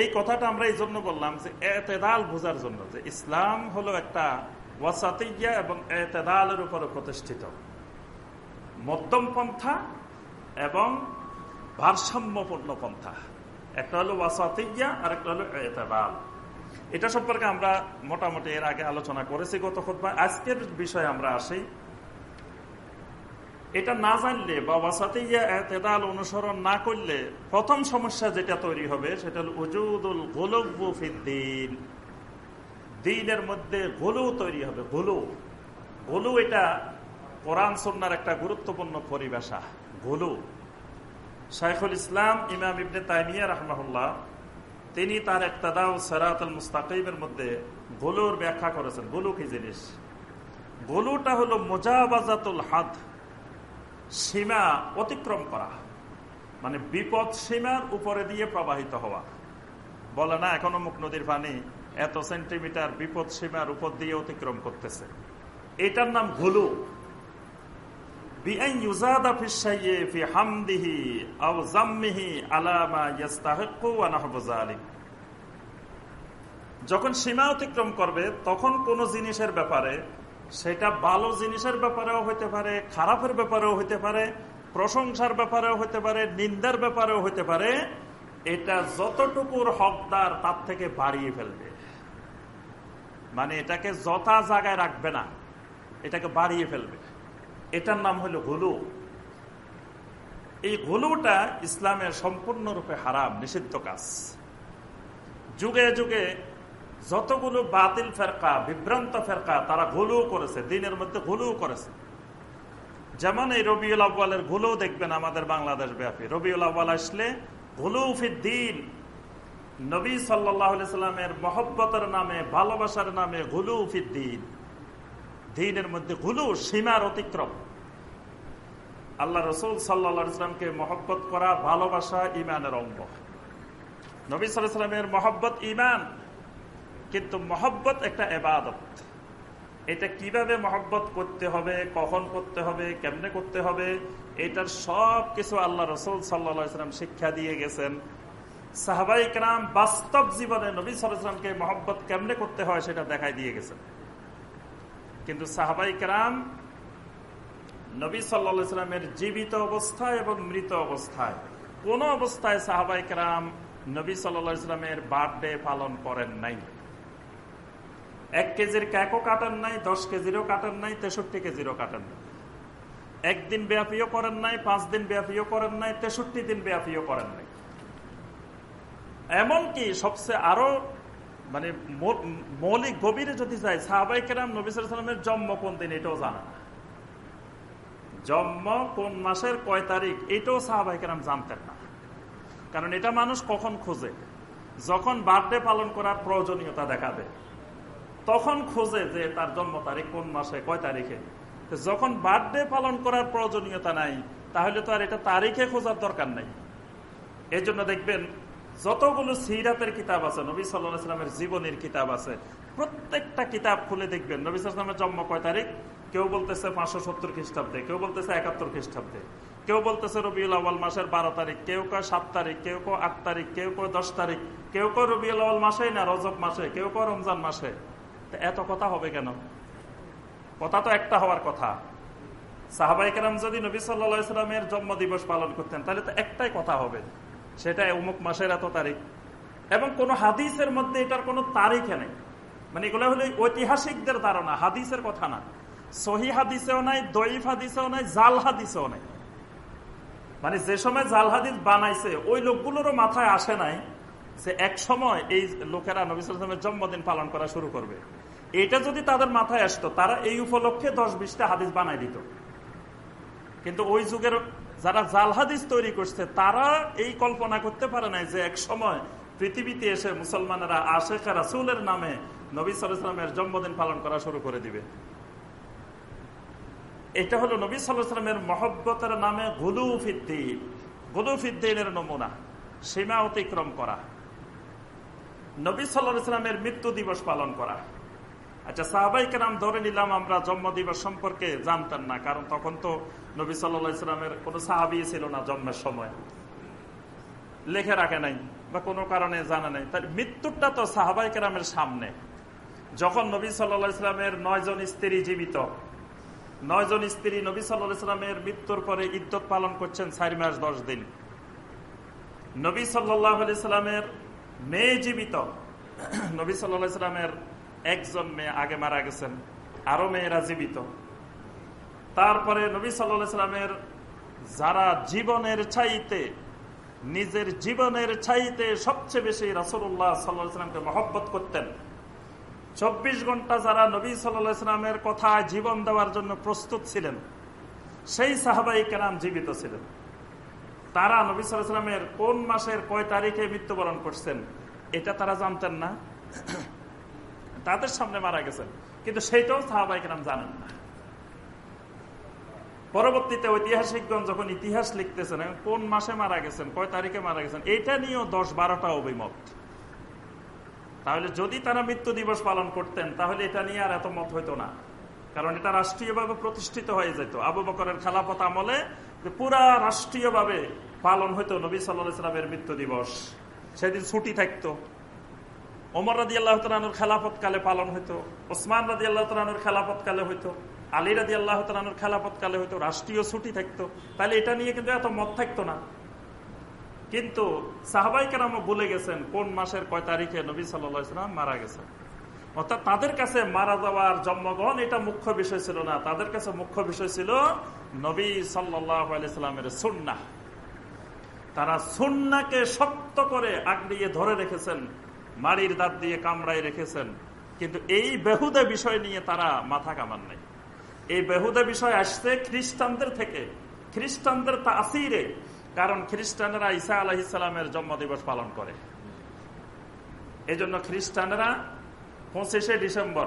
এই কথাটা আমরা এই জন্য বললাম যে এতেদাল বোঝার জন্য যে ইসলাম হলো একটা ওয়াসাতিয়া এবং এতেদালের উপরে প্রতিষ্ঠিত। মধ্যম পন্থা এবং ভারসাম্যপূর্ণ পন্থা। একটা হলো ওয়াসাতিয়া আর একটা হলো এতেদাল। এটা সম্পর্কে আমরা মোটামুটি এর আগে আলোচনা করেছি গত খুদ্া আজকের বিষয়ে আমরা আসি এটা না জানলে বা ওয়াসাতে এতেদাল অনুসরণ না করলে প্রথম সমস্যা যেটা তৈরি হবে সেটা হল উজুদুল গোলবুফিদ্দিন দিনের মধ্যে গোলু তৈরি হবে, গোলু। গোলু এটা কোরআন সন্ন্যার একটা গুরুত্বপূর্ণ পরিবেশা গোলু। শাইখুল ইসলাম ইমাম ইবনে তাইমিয়া রহমাহুল্লাহ, তিনি তার একতাদাউ সেরাতুল মুস্তাকিমের মধ্যে গোলুর ব্যাখ্যা করেছেন। গোলু কি জিনিস? গোলুটা হলো মোজাবাজাতুল হাত সীমা অতিক্রম করা। মানে বিপদ সীমার উপরে দিয়ে প্রবাহিত হওয়া। বলে না, এখনও মুখ নদীর পানি এত সেন্টিমিটার বিপদ সীমার উপর দিয়ে অতিক্রম করতেছে। এটার নাম গোলু। যখন সীমা অতিক্রম করবে, তখন কোন জিনিসের ব্যাপারে সেটা ভালো জিনিসের ব্যাপারেও হইতে পারে, খারাপের ব্যাপারেও হইতে পারে, প্রশংসার ব্যাপারেও হইতে পারে, নিন্দার ব্যাপারেও হইতে পারে, এটা যতটুকুর হকদার তার থেকে বাড়িয়ে ফেলবে। মানে এটাকে যথা জায়গায় রাখবে না, এটাকে বাড়িয়ে ফেলবে। এটার নাম হলো গুলু। এই গুলুটা ইসলামের সম্পূর্ণরূপে হারাম, নিষিদ্ধ কাজ। যুগে যুগে যতগুলো বাতিল ফেরকা, বিভ্রান্ত ফেরকা, তারা গুলু করেছে, দিনের মধ্যে গুলু করেছে। যেমন এই রবিউল আব্বালের গুলু দেখবেন আমাদের বাংলাদেশ ব্যাপী। রবিউল আব্বাল আসলে গুলু দিন নবী সাল্লামের মহব্বতের নামে, ভালোবাসার নামে গুলু দিন দিনের মধ্যে গুলু সীমার অতিক্রম। আল্লাহ রসুল সাল্লা ইসলামকে মহব্বত করা, ভালোবাসা ইমানের অঙ্গ। নবী সাল্লামের মহব্বত ইমান। কিন্তু মহব্বত একটা এবাদত। এটা কীভাবে মহব্বত করতে হবে, কখন করতে হবে, কেমনে করতে হবে, এটার সব কিছু আল্লাহ রসুল সাল্লাম শিক্ষা দিয়ে গেছেন। সাহাবাই কেরাম বাস্তব জীবনে নবী সালামকে মহব্বত কেমনে করতে হয় সেটা দেখাই দিয়ে গেছেন। কিন্তু সাহাবাই কেরাম নবী সাল্লামের জীবিত অবস্থায় এবং মৃত অবস্থায়, কোন অবস্থায় সাহাবাই কেরাম নবী সাল্লা ইসলামের বার্থডে পালন করেন নাই। এক কেজির ক্যাকও কাটান নাই, দশ কেজিরও কাটান নাই, তেষট্টি কেজিরও কাটান নাই। একদিন ব্যাপীও করেন নাই, পাঁচ দিন ব্যাপীও করেন নাই, তেষট্টি দিন ব্যাপীও করেন নাই। এমনকি সবচেয়ে আরও মানে মৌলিক গভীরে যদি যাই সাহাবাই কেরাম নবিসামের জন্ম কোন দিন এটাও জানা জন্ম কোন মাসের কয় তারিখ এটাও সাহাবাই কেরাম জানতেন না। কারণ এটা মানুষ কখন খোঁজে? যখন বার্থডে পালন করার প্রয়োজনীয়তা দেখাবে তখন খোঁজে যে তার জন্ম তারিখ, কোন মাসে, কয় তারিখে। যখন বার্থডে পালন করার প্রয়োজনীয়তা নাই, তাহলে তো আর এটা তারিখে খোঁজার দরকার নাই। এই জন্য দেখবেন, যতগুলো সিরাতের কিতাব আছে, নবী সাল্লামের জীবনের কিতাব আছে, প্রত্যেকটা কিতাব খুলে দেখবেন, নবী সাল্লামের জন্ম কয় তারিখ? কেউ বলতেছে পাঁচশো সত্তর খ্রিস্টাব্দে, কেউ বলতেছে একাত্তর খ্রিস্টাব্দে, কেউ বলতেছে রবিউল আওয়াল মাসের বারো তারিখ, কেউ কয় সাত তারিখ, কেউ কয় আট তারিখ, কেউ কয় দশ তারিখ, কেউ কয় রবিউল আওয়াল মাসে না, রজব মাসে, কেউ কয় রমজান মাসে। এত কথা হবে কেন? কথা তো একটা হওয়ার কথা। সাহাবাই কেরাম যদি নবী সাল্লামের জন্ম দিবস পালন করতেন, তাহলে তো একটাই কথা হবে। সেটা অমুক মাসের এত তারিখ। এবং কোন হাদিসের মধ্যে এটার কোনো তারিখে নেই। মানে এগুলো হলো ঐতিহাসিকদের ধারণা, হাদিসের কথা না। সহি হাদিসেও নাই দইফ হাদিসেও নাই, জাল হাদিসেও নাই। মানে যে সময় জাল হাদিস বানাইছে, ওই লোকগুলোরও মাথায় আসে নাই যে এক সময় এই লোকেরা নবী সালামের জন্মদিন পালন করা শুরু করবে। এটা যদি তাদের মাথায় আসতো, তারা এই উপলক্ষে দশ বিশটা হাদিস বানাই দিত। কিন্তু ওই যুগের যারা জাল হাদিস তৈরি করছে, তারা এই কল্পনা করতে পারে নাই যে এক সময় পৃথিবীতে এসে মুসলমানেরা আশেখা রাসুলের নামে নবী সালামের জন্মদিন পালন করা শুরু করে দিবে। এটা হলো নবী সাল্লামের মহব্বতের নামে গুলুফিদ্দিন গুলুফিদ্দিনের নমুনা, সীমা অতিক্রম করা। নবী সাল্লামের মৃত্যু দিবস পালন করা। আচ্ছা সাহাবাইকে নাম ধরে নিলাম আমরা জন্ম দিবস সম্পর্কে জানতাম না, কারণ তখন তো নবী সাল্লা ইসলামের কোন সাহাবি ছিল না জন্মের সময়। লেখে রাখে নাই বা কোনো কারণে জানা নেই। তার মৃত্যুটা তো সাহাবাই কেরামের সামনে। যখন নবী সাল্লা ইসলামের নয়জন স্ত্রী জীবিত নয়জন স্ত্রী নবী সাল্লা মৃত্যুর পরে ইদ্যত পালন করছেন চারি মাস দশ দিন। নবী সাল্লাহ সাল্লামের মেয়ে জীবিত। নবী সাল্লাহ ইসলামের একজন মেয়ে আগে মারা গেছেন, আরও মেয়েরা জীবিত। তারপরে নবী সাল্লামের যারা জীবনের চাইতে, নিজের জীবনের চাইতে সবচেয়ে বেশি রাসুল্লাহ সাল্লাহামকে মহব্বত করতেন, চব্বিশ ঘণ্টা যারা নবী সাল্লামের কথা জীবন দেওয়ার জন্য প্রস্তুত ছিলেন, সেই সাহাবাই কেরাম জীবিত ছিলেন। তারা নবী সাল্লামের কোন মাসের কয় তারিখে মৃত্যুবরণ করছেন, এটা তারা জানতেন না। তাদের সামনে মারা গেছেন। কিন্তু সেইটাও সাহাবাই কেরাম জানেন না। পরবর্তীতে ঐতিহাসিকগণ যখন ইতিহাস লিখতেছেন কোন মাসে মারা গেছেন, কয় তারিখে মারা গেছেন এটা নিয়েও দশ বারোটা অভিমত। তাহলে যদি তারা মৃত্যু দিবস পালন করতেন, তাহলে এটা নিয়ে আর এত মত হইতো না। কারণ এটা রাষ্ট্রীয়ভাবে প্রতিষ্ঠিত হয়ে যেত। আবু বকরের খেলাপথ আমলে পুরা রাষ্ট্রীয়ভাবে পালন হইতো নবী সাল্লামের মৃত্যু দিবস। সেদিন ছুটি থাকতো। ওমর রাজি আল্লাহ তালুর খেলাপথ কালে পালন হইতো, ওসমান রাজি আল্লাহ তালুর খেলাপথ কালে হইতো, আলী রাজি আল্লাহ তালুর খেলাপথ কালে হইতো, রাষ্ট্রীয় ছুটি থাকতো। তাহলে এটা নিয়ে কিন্তু এত মত থাকতো না। কিন্তু সাহাবাই কেরাম বলে গেছেন কোন মাসের কয় তারিখে নবী সাল্লাম মারা গেছেন। অর্থাৎ তাদের কাছে মারা যাওয়ার জন্মগ্রহণ এটা মুখ্য বিষয় ছিল না, তাদের কাছে মুখ্য বিষয় ছিল নবী সাল্লামের সুন্না তারা সুন্নাকে শক্ত করে আগড়িয়ে ধরে রেখেছেন মাড়ির দাঁত দিয়ে কামড়াই রেখেছেন। কিন্তু এই বেহুদা বিষয় নিয়ে তারা মাথা কামান নাই। এই বেহুদা বিষয় আসছে খ্রিস্টানদের থেকে। খ্রিস্টানদের তাসিরে। কারণ খ্রিস্টানরা ঈসা আলহিসামের জন্মদিবস পালন করে। এই জন্য খ্রিস্টানরা পঁচিশে ডিসেম্বর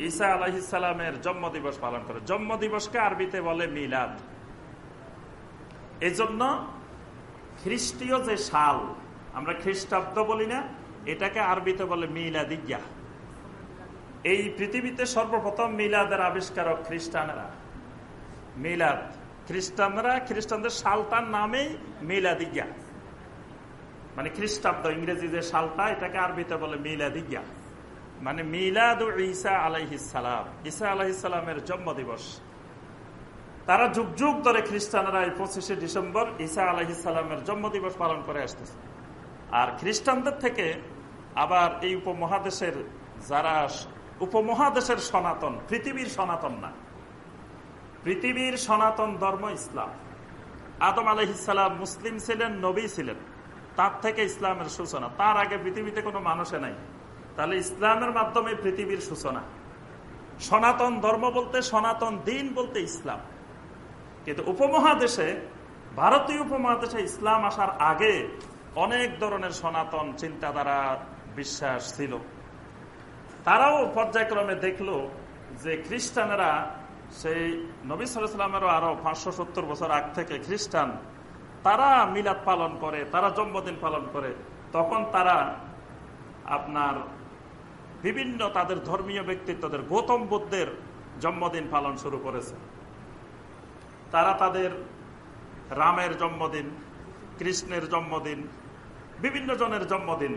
ঈসা আলহিসামের জন্মদিবস পালন করে। জন্মদিবসকে আরবিতে বলে মিলাদ। এই জন্য খ্রিস্টীয় যে সাল, আমরা খ্রিস্টাব্দ বলি না এটাকে আরবিতে বলে মিলাদিজ্ঞা এই পৃথিবীতে সর্বপ্রথম মিলাদের আবিষ্কারক খ্রিস্টানরা। মিলাদ খ্রিস্টানরা, খ্রিস্টানদের সালটার নামেই মিলাদিজ্ঞা মানে খ্রিস্টাব্দ, ইংরেজি যে সালটা, এটাকে আরবিতে বলে মিলাদিজ্ঞা মানে মিলাদ ঈসা আলাইহিসালাম ঈসা আলাইহিসালামের জন্ম দিবস তারা যুগ যুগ ধরে খ্রিস্টানরা এই পঁচিশে ডিসেম্বর ঈসা আলাইহিসালামের জন্মদিবস পালন করে আসতেছে। আর খ্রিস্টানদের থেকে আবার এই উপমহাদেশের যারা উপমহাদেশের সনাতন, পৃথিবীর সনাতন না। পৃথিবীর সনাতন ধর্ম ইসলাম। আদম আলহিসাল্লাম মুসলিম ছিলেন, নবী ছিলেন। তার থেকে ইসলামের সূচনা। তার আগে পৃথিবীতে কোনো মানুষে নাই। তাহলে ইসলামের মাধ্যমে পৃথিবীর সূচনা। সনাতন ধর্ম বলতে, সনাতন দিন বলতে ইসলাম। কিন্তু উপমহাদেশে, ভারতীয় উপমহাদেশে ইসলাম আসার আগে অনেক ধরনের সনাতন চিন্তাধারা বিশ্বাস ছিল। তারাও পর্যায়ক্রমে দেখল যে খ্রিস্টানেরা সেই নবী সালামেরও আরও পাঁচশো সত্তর বছর আগ থেকে খ্রিস্টান, তারা মিলাদ পালন করে, তারা জন্মদিন পালন করে। তখন তারা আপনার বিভিন্ন তাদের ধর্মীয় ব্যক্তিত্বদের গৌতম বুদ্ধের জন্মদিন পালন শুরু করেছে। তারা তাদের রামের জন্মদিন, কৃষ্ণের জন্মদিন, বিভিন্ন জনের জন্মদিন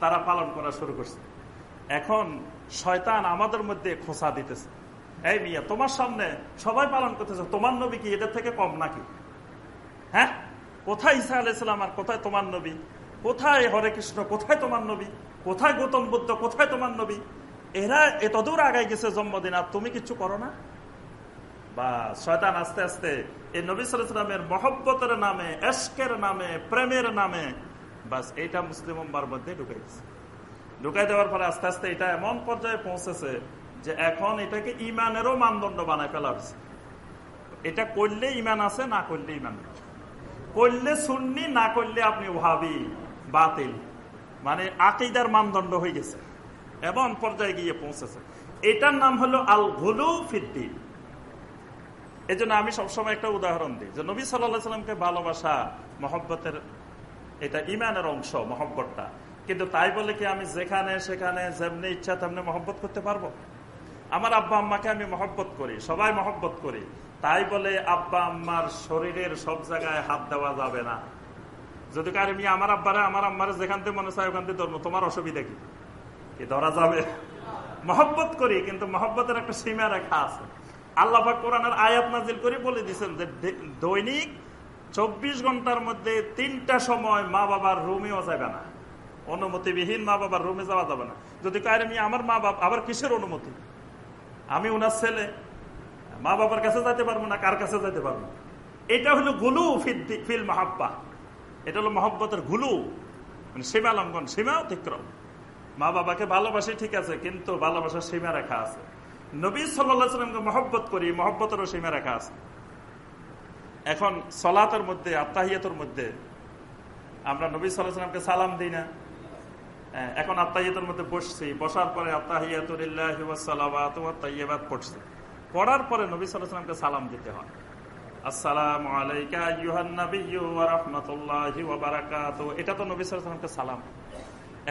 তারা পালন করা শুরু করছে। এখন শয়তান আমাদের মধ্যে খোসা দিতেছে। এই মিয়া, তোমার সামনে সবাই পালন করতেছে, তোমার নবী কি এদের থেকে কম নাকি? হ্যাঁ? কোথায় ঈসা আলাইসালাম আর কোথায় তোমার নবী? কোথায় হরে কৃষ্ণ, কোথায় তোমার নবী? কোথায় গৌতম বুদ্ধ, কোথায় তোমার নবী? এরা এতদূর আগায় গেছে জন্মদিন, আর তুমি কিছু করো না? বা শয়তান আস্তে আস্তে এই নবী সালামের মহব্বতের নামে, এশকের নামে, প্রেমের নামে বাস এইটা মুসলিম মধ্যে ঢুকে গেছে ঢুকাই দেওয়ার পরে আস্তে আস্তে এটা এমন পর্যায়ে পৌঁছেছে যে এখন এটাকে ইমানেরও মানদণ্ড বানায় ফেলা হয়েছে। এটা করলে ইমান আছে, না করলে ইমান করলে শুননি না করলে আপনি ভাবি বাতিল। মানে আকিদার মানদণ্ড হয়ে গেছে। এমন পর্যায়ে গিয়ে পৌঁছেছে। এটার নাম হলো আল ঘুলু ফিদ্দিন। এই জন্য আমি সবসময় একটা উদাহরণ দিই যে নবী সাল্লাহ সাল্লামকে ভালোবাসা, মহব্বতের এটা ইমানের অংশ, মহব্বতটা। কিন্তু তাই বলে কি আমি যেখানে, সেখানে যেমনি ইচ্ছা তেমনি মহব্বত করতে পারব? আমার আব্বা আম্মাকে আমি মহব্বত করি, সবাই মহব্বত করি। তাই বলে আব্বা আম্মার শরীরের সব জায়গায় হাত দেওয়া যাবে না। যদি কারে আমি আমার আব্বারে, আমার আম্মারে যেখান থেকে মনে চায় ওখান থেকে ধরবো, তোমার অসুবিধা কি? কি ধরা যাবে? মহব্বত করি, কিন্তু মহব্বতের একটা সীমা রেখা আছে। আল্লাহ কোরআনের আয়াত নাজিল করে বলে দিচ্ছেন যে দৈনিক চব্বিশ ঘণ্টার মধ্যে তিনটা সময় মা বাবার রুমেও যাবে না। অনুমতিবিহীন মা বাবার রুমে যাওয়া যাবে না। যদি কারি আমার মা বাবা আবার কিসের অনুমতি? আমি ওনার ছেলে। মা বাবার কাছে যাইতে পারব না, কার কাছে যাইতে পারব? এটা হলো গুলু ফিল মাহাব্বা। এটা হলো মহব্বতের গুলু। মানে সীমা লঙ্ঘন, সীমা অতিক্রম। মা বাবাকে ভালোবাসি ঠিক আছে, কিন্তু ভালোবাসার সীমা রেখা আছে। নবী সাল্লাহ সাল্লামকে মহব্বত করি, মহব্বতেরও সীমা রেখা আছে। এখন সলাতের মধ্যে আত্মাহিয়াতের মধ্যে আমরা নবী সাল্লাহামকে সালাম দিই না। হ্যাঁ, এখন আত্মাহিয়াতের মধ্যে বসছি বসার পরে আত্মাহিয়াতুল্লাহ পড়ছি। পড়ার পরে নবী সাল্লাহামকে সালাম দিতে হয়। আলাইকা এটা তো সালাম।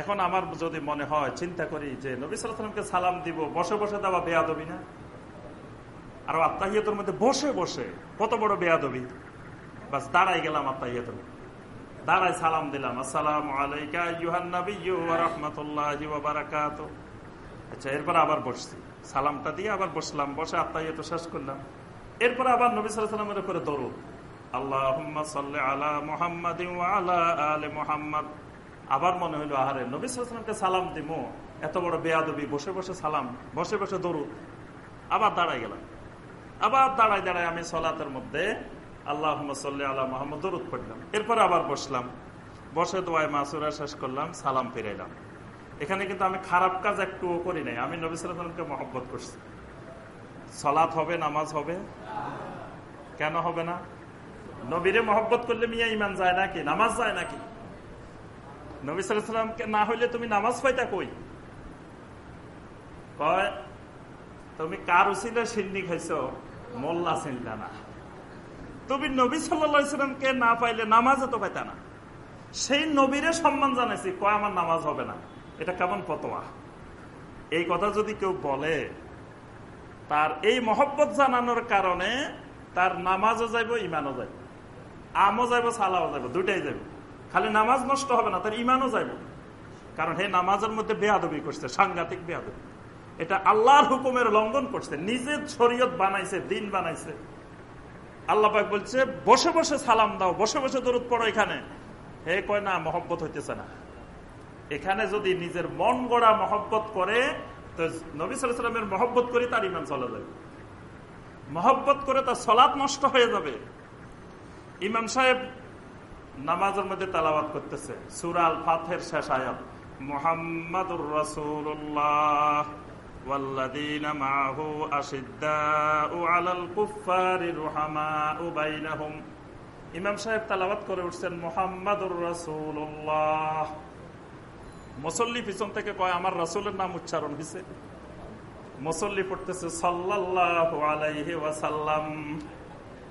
এখন আমার যদি মনে হয় চিন্তা করি যে নবী সাল্লামকে সালাম দিব বসে বসে দেওয়া বেয়াদবি না। আর আত্মাহিয়তের মধ্যে বসে বসে কত বড় বেয়াদবি। বাস দাঁড়াই গেলাম আত্মাহিয়তের দাঁড়াই সালাম দিলাম, আসসালাম আলাইকা আচ্ছা এরপর আবার বসছি। সালামটা দিয়ে আবার বসলাম, বসে আত্মাহিয়ত শেষ করলাম। এরপর আবার নবী সাল্লামের উপরে দরুদ। আল্লাহ আলা আলে মোহাম্মদ। আবার মনে হইল, আহারে, নবী সালামকে সালাম দিমো। এত বড় বেয়াদবি, বসে বসে সালাম, বসে বসে দরুদ। আবার দাঁড়াই গেলাম। আবার দাঁড়ায় দাঁড়ায় আমি সলাতের মধ্যে আল্লাহ সাল্লি আল্লাহ মোহাম্মদ দরুদ পড়লাম। এরপরে আবার বসলাম। বসে দোয়াই মাসুরা শেষ করলাম, সালাম ফিরাইলাম। এখানে কিন্তু আমি খারাপ কাজ একটু করি নাই। আমি নবী সালামকে মহব্বত করছি। সলাৎ হবে, নামাজ হবে? কেন হবে না? নবীরে মহব্বত করলে মিয়া ইমান যায় নাকি, নামাজ যায় নাকি? নবী সালামকে না হইলে তুমি নামাজ পাইতা কই? কয়, তুমি কার উচিলে সিন্নি খাইছ? মোল্লা চিনলা না তুমি নবী সাল্লামকে না পাইলে নামাজও তো পাইতা না। সেই নবীরে সম্মান জানাইছি, কয় আমার নামাজ হবে না। এটা কেমন ফতোয়া? এই কথা যদি কেউ বলে, তার এই মহব্বত জানানোর কারণে তার নামাজও যাইব ইমানও যাইব। আমও যাইব, সালাও যাইব দুটাই যাইব। খালি নামাজ নষ্ট হবে না, তার ইমানও যাইব। কারণ হে নামাজের মধ্যে বেয়াদবি করছে, সাংঘাতিক বেয়াদবি। এটা আল্লাহর হুকুমের লঙ্ঘন করছে। নিজের শরীয়ত বানাইছে, দিন বানাইছে। আল্লাহ বলছে, বসে বসে সালাম দাও, বসে বসে দরুদ পড়ো এখানে। হে কয়, না, মহব্বত হইতেছে না। এখানে যদি নিজের মন গড়া মহব্বত করে, তো নবী সালামের মহব্বত করি তার ইমান চলে যাবে মহব্বত করে তার সলাৎ নষ্ট হয়ে যাবে। ইমাম সাহেব নামাজের মধ্যে তালাবাদ করতেছে। সুরাল ফাথের শেষ আয়াত, মোহাম্মদুর রসুল্লাহ والذين معه أشداء على الكفار رحماء بينهم ইমাম সাহেব তালাবাত করে উঠছেন মোহাম্মদুর রসুল্লাহ মুসল্লি পিছন থেকে কয় আমার রসুলের নাম উচ্চারণ হয়েছে মুসল্লি পড়তেছে সাল্লাহ আলাইহি ওয়াসাল্লাম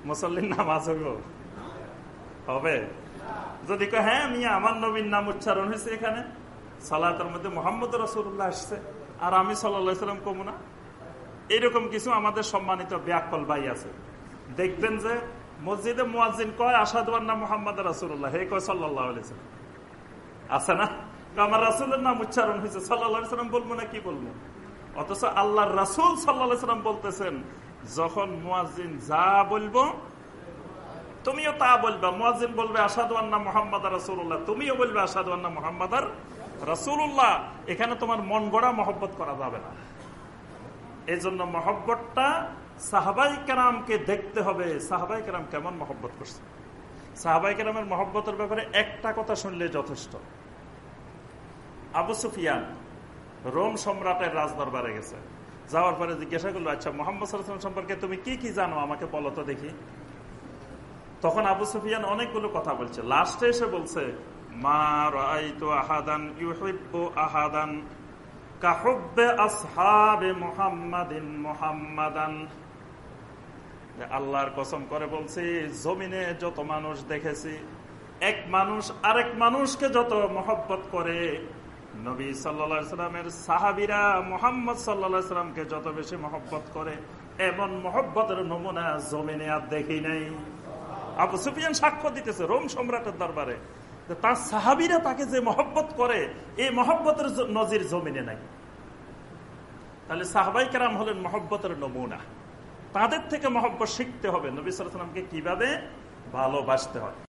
মুসল্লির নাম আছে হবে যদি কয় হ্যাঁ মিয়া আমার নবীর নাম উচ্চারণ হয়েছে এখানে সালাতের মধ্যে মোহাম্মদ রসুল্লাহ আসছে আর আমি সাল্লাম কমু না। এরকম কিছু আমাদের সম্মানিত ব্যাকল ভাই আছে। দেখবেন যে মসজিদে মুয়াজিন কয় আসাদুয়ার নাম মোহাম্মদ রাসুল্লাহ হে কয় সাল্লাহ আছে না? আমার রাসুলের নাম উচ্চারণ হয়েছে সাল্লাহাম বলব না কি বলব? অথচ আল্লাহ রাসুল সাল্লাহাম বলতেছেন, যখন মুয়াজিন যা বলব, তুমিও তা বলবে। মুয়াজিন বলবে আসাদুয়ান্না মোহাম্মদ রাসুল্লাহ তুমিও বলবে আসাদুয়ান্না মোহাম্মদ রাসুল্লাহ এখানে তোমার মন গড়া মহব্বত করা যাবে না। এই জন্য মহব্বতটা সাহাবাই কেরামকে দেখতে হবে। সাহাবাই কেরাম কেমন মহব্বত করছে? সাহাবাই কেরামের মহব্বতের ব্যাপারে একটা কথা শুনলে যথেষ্ট। আবু সুফিয়ান রোম সম্রাটের রাজদরবারে গেছে। যাওয়ার পরে জিজ্ঞাসা করল আচ্ছা মোহাম্মদ সাল্লাম সম্পর্কে তুমি কি কি জানো? আমাকে বলো তো দেখি। তখন আবু সুফিয়ান অনেকগুলো কথা বলছে। লাস্টে এসে বলছে মা আল্লাহর কসম করে বলছি, জমিনে যত মানুষ দেখেছি, এক মানুষ আরেক মানুষকে যত মহব্বত করে, নবী সাল্লামের সাহাবিরা মোহাম্মদ সাল্লা সাল্লামকে যত বেশি মহব্বত করে, এমন মহব্বতের নমুনা জমিনে আর দেখি নাই। আবু সুফিয়ান সাক্ষ্য দিতেছে রোম সম্রাটের দরবারে। তার সাহাবিরা তাকে যে মহব্বত করে, এই মহব্বতের নজির জমিনে নাই। তাহলে সাহবাই কেরাম হলেন মহব্বতের নমুনা। তাদের থেকে মহব্বত শিখতে হবে। নবী সালামকে কীভাবে ভালোবাসতে হয়।